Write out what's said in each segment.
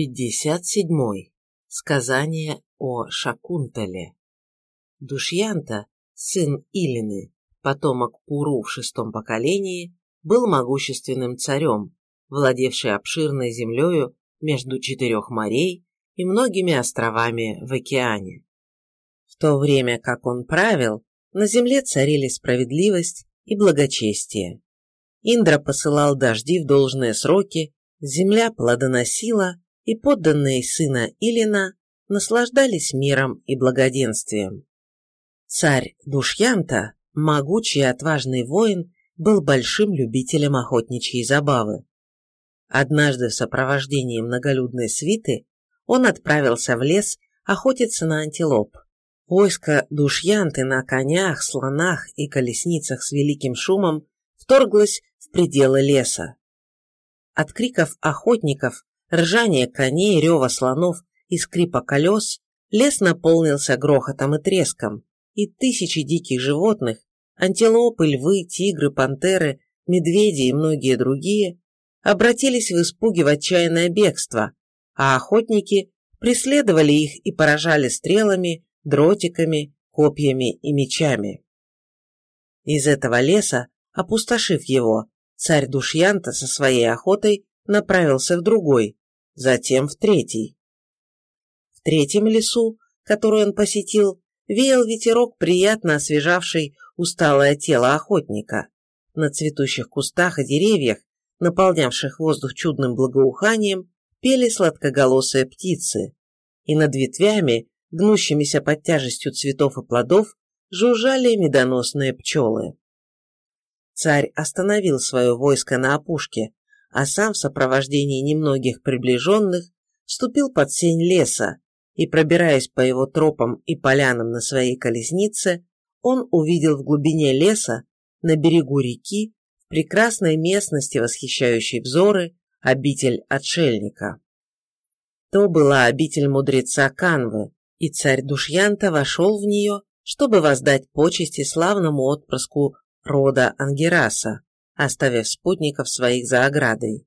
57. Сказание о Шакунтале. Душьянта, сын Илины, потомок Пуру в шестом поколении, был могущественным царем, владевший обширной землею между четырех морей и многими островами в океане. В то время, как он правил, на земле царили справедливость и благочестие. Индра посылал дожди в должные сроки, земля плодоносила, и подданные сына Илина наслаждались миром и благоденствием. Царь Душьянта, могучий и отважный воин, был большим любителем охотничьей забавы. Однажды в сопровождении многолюдной свиты он отправился в лес охотиться на антилоп. Войско Душьянты на конях, слонах и колесницах с великим шумом вторглось в пределы леса. От криков охотников ржание коней, рева слонов и скрипа колес, лес наполнился грохотом и треском, и тысячи диких животных, антилопы, львы, тигры, пантеры, медведи и многие другие, обратились в испуге в отчаянное бегство, а охотники преследовали их и поражали стрелами, дротиками, копьями и мечами. Из этого леса, опустошив его, царь Душьянта со своей охотой направился в другой, затем в третий. В третьем лесу, который он посетил, веял ветерок, приятно освежавший усталое тело охотника. На цветущих кустах и деревьях, наполнявших воздух чудным благоуханием, пели сладкоголосые птицы, и над ветвями, гнущимися под тяжестью цветов и плодов, жужжали медоносные пчелы. Царь остановил свое войско на опушке, а сам в сопровождении немногих приближенных вступил под сень леса, и, пробираясь по его тропам и полянам на своей колеснице, он увидел в глубине леса, на берегу реки, в прекрасной местности, восхищающей взоры, обитель отшельника. То была обитель мудреца Канвы, и царь Душьянта вошел в нее, чтобы воздать почести славному отпрыску рода Ангераса, оставив спутников своих за оградой.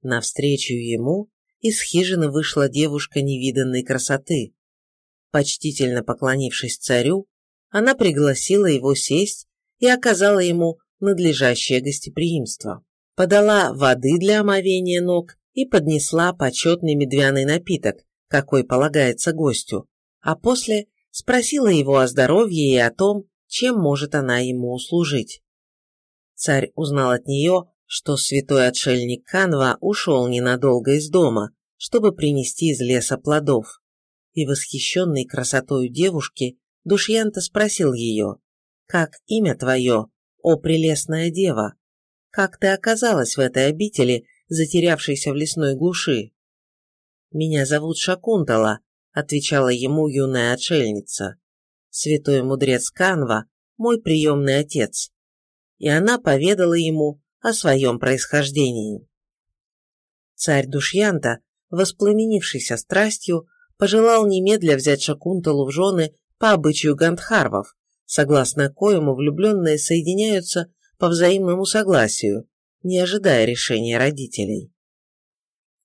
Навстречу ему из хижины вышла девушка невиданной красоты. Почтительно поклонившись царю, она пригласила его сесть и оказала ему надлежащее гостеприимство. Подала воды для омовения ног и поднесла почетный медвяный напиток, какой полагается гостю, а после спросила его о здоровье и о том, чем может она ему услужить. Царь узнал от нее, что святой отшельник Канва ушел ненадолго из дома, чтобы принести из леса плодов. И восхищенный красотою девушки, Душьянта спросил ее, «Как имя твое, о прелестная дева? Как ты оказалась в этой обители, затерявшейся в лесной глуши?» «Меня зовут Шакунтала», — отвечала ему юная отшельница. «Святой мудрец Канва – мой приемный отец и она поведала ему о своем происхождении. Царь Душьянта, воспламенившийся страстью, пожелал немедля взять Шакунталу в жены по обычаю гандхарвов, согласно коему влюбленные соединяются по взаимному согласию, не ожидая решения родителей.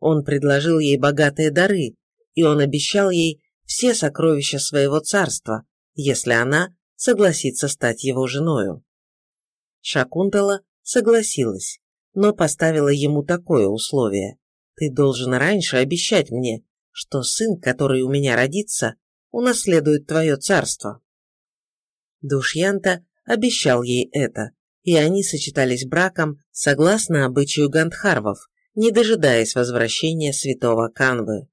Он предложил ей богатые дары, и он обещал ей все сокровища своего царства, если она согласится стать его женою. Шакунтала согласилась, но поставила ему такое условие. «Ты должен раньше обещать мне, что сын, который у меня родится, унаследует твое царство». Душьянта обещал ей это, и они сочетались браком согласно обычаю гандхарвов, не дожидаясь возвращения святого Канвы.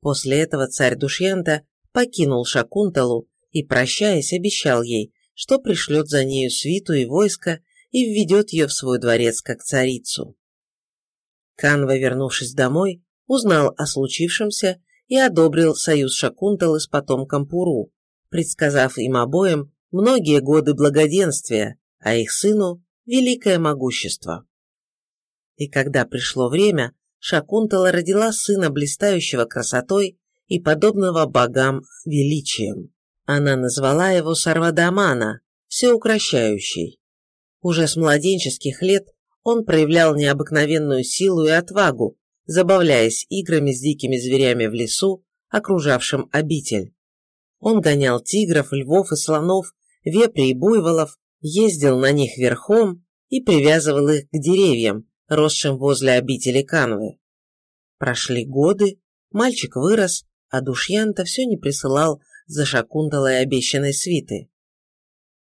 После этого царь Душьянта покинул Шакунталу и, прощаясь, обещал ей, что пришлет за нею свиту и войско и введет ее в свой дворец как царицу. Канва, вернувшись домой, узнал о случившемся и одобрил союз Шакунталы с потомком Пуру, предсказав им обоим многие годы благоденствия, а их сыну – великое могущество. И когда пришло время, Шакунтала родила сына, блистающего красотой и подобного богам величием. Она назвала его Сарвадамана, всеукрощающий. Уже с младенческих лет он проявлял необыкновенную силу и отвагу, забавляясь играми с дикими зверями в лесу, окружавшим обитель. Он гонял тигров, львов и слонов, вепри и буйволов, ездил на них верхом и привязывал их к деревьям, росшим возле обители Канвы. Прошли годы, мальчик вырос, а Душьянта все не присылал за Шакунталой обещанной свиты.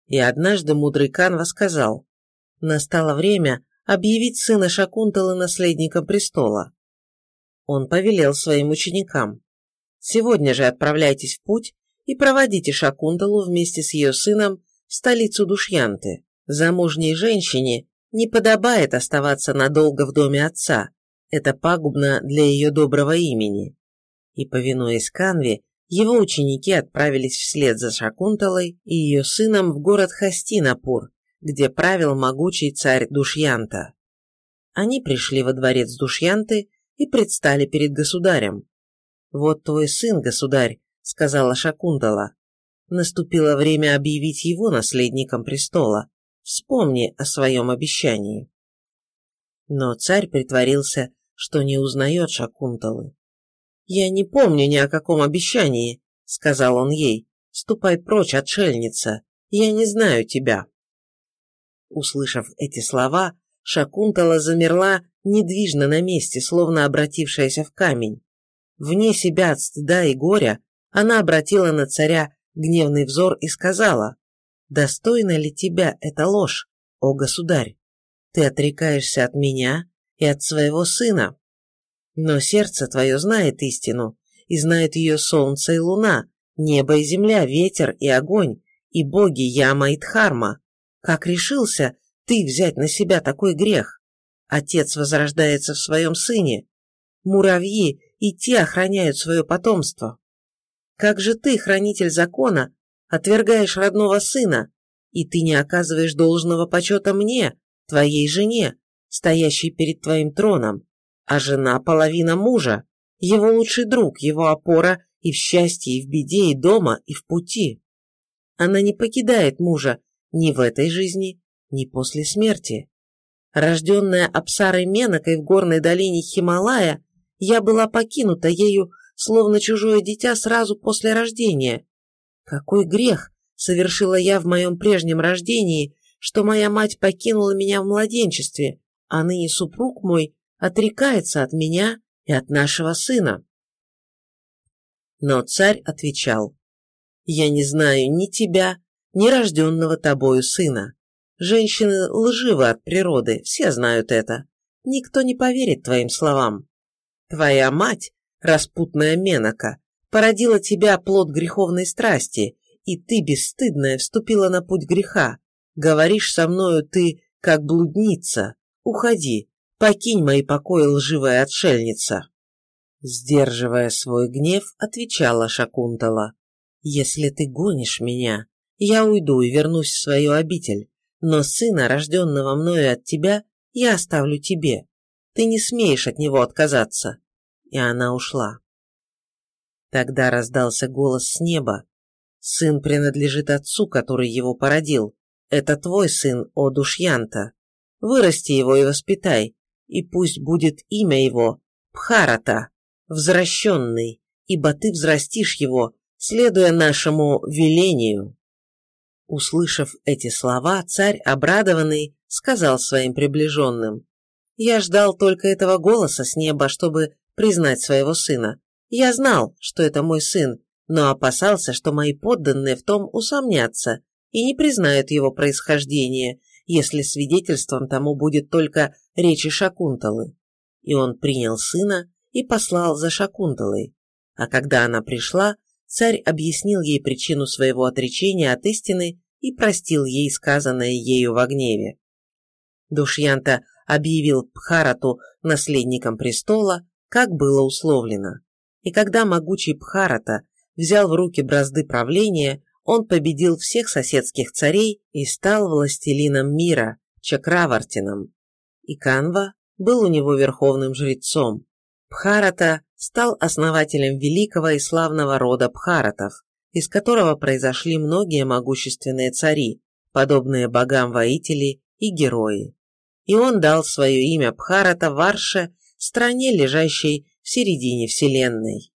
И однажды мудрый Канва сказал, настало время объявить сына Шакунталы наследником престола. Он повелел своим ученикам, сегодня же отправляйтесь в путь и проводите Шакунталу вместе с ее сыном в столицу Душьянты. Замужней женщине не подобает оставаться надолго в доме отца, это пагубно для ее доброго имени. И, повинуясь Канве, его ученики отправились вслед за Шакунталой и ее сыном в город Хастинапур, где правил могучий царь Душьянта. Они пришли во дворец Душьянты и предстали перед государем. «Вот твой сын, государь», — сказала Шакунтала. «Наступило время объявить его наследником престола. Вспомни о своем обещании». Но царь притворился, что не узнает Шакунталы. «Я не помню ни о каком обещании», — сказал он ей. «Ступай прочь, отшельница, я не знаю тебя». Услышав эти слова, Шакунтала замерла недвижно на месте, словно обратившаяся в камень. Вне себя от стыда и горя она обратила на царя гневный взор и сказала, «Достойна ли тебя эта ложь, о государь? Ты отрекаешься от меня и от своего сына. Но сердце твое знает истину, и знает ее солнце и луна, небо и земля, ветер и огонь, и боги Яма и Дхарма. Как решился ты взять на себя такой грех? Отец возрождается в своем сыне. Муравьи и те охраняют свое потомство. Как же ты, хранитель закона, отвергаешь родного сына, и ты не оказываешь должного почета мне, твоей жене, стоящей перед твоим троном, а жена – половина мужа, его лучший друг, его опора и в счастье, и в беде, и дома, и в пути. Она не покидает мужа ни в этой жизни, ни после смерти. Рожденная Апсарой Менокой в горной долине Хималая, я была покинута ею, словно чужое дитя сразу после рождения. Какой грех совершила я в моем прежнем рождении, что моя мать покинула меня в младенчестве, а ныне супруг мой отрекается от меня и от нашего сына. Но царь отвечал, «Я не знаю ни тебя, ни рожденного тобою сына. Женщины лживы от природы, все знают это. Никто не поверит твоим словам. Твоя мать, распутная Менока, породила тебя плод греховной страсти, и ты, бесстыдная, вступила на путь греха. Говоришь со мною ты, как блудница. Уходи, покинь мои покои, лживая отшельница. Сдерживая свой гнев, отвечала Шакунтала. «Если ты гонишь меня, я уйду и вернусь в свою обитель, но сына, рожденного мною от тебя, я оставлю тебе. Ты не смеешь от него отказаться». И она ушла. Тогда раздался голос с неба. «Сын принадлежит отцу, который его породил. Это твой сын, о Душьянта. Вырасти его и воспитай, и пусть будет имя его Пхарата, взращенный, ибо ты взрастишь его, следуя нашему велению». Услышав эти слова, царь, обрадованный, сказал своим приближенным, «Я ждал только этого голоса с неба, чтобы признать своего сына. Я знал, что это мой сын, но опасался, что мои подданные в том усомнятся и не признают его происхождение, если свидетельством тому будет только речи Шакунталы. И он принял сына и послал за Шакунталой. А когда она пришла, царь объяснил ей причину своего отречения от истины и простил ей сказанное ею во гневе. Душьянта объявил Пхарату наследником престола, как было условлено. И когда могучий Пхарата взял в руки бразды правления, он победил всех соседских царей и стал властелином мира, Чакравартином. И Канва был у него верховным жрецом. Пхарата стал основателем великого и славного рода Пхаратов, из которого произошли многие могущественные цари, подобные богам-воители и герои. И он дал свое имя Пхарата Варше стране, лежащей в середине Вселенной.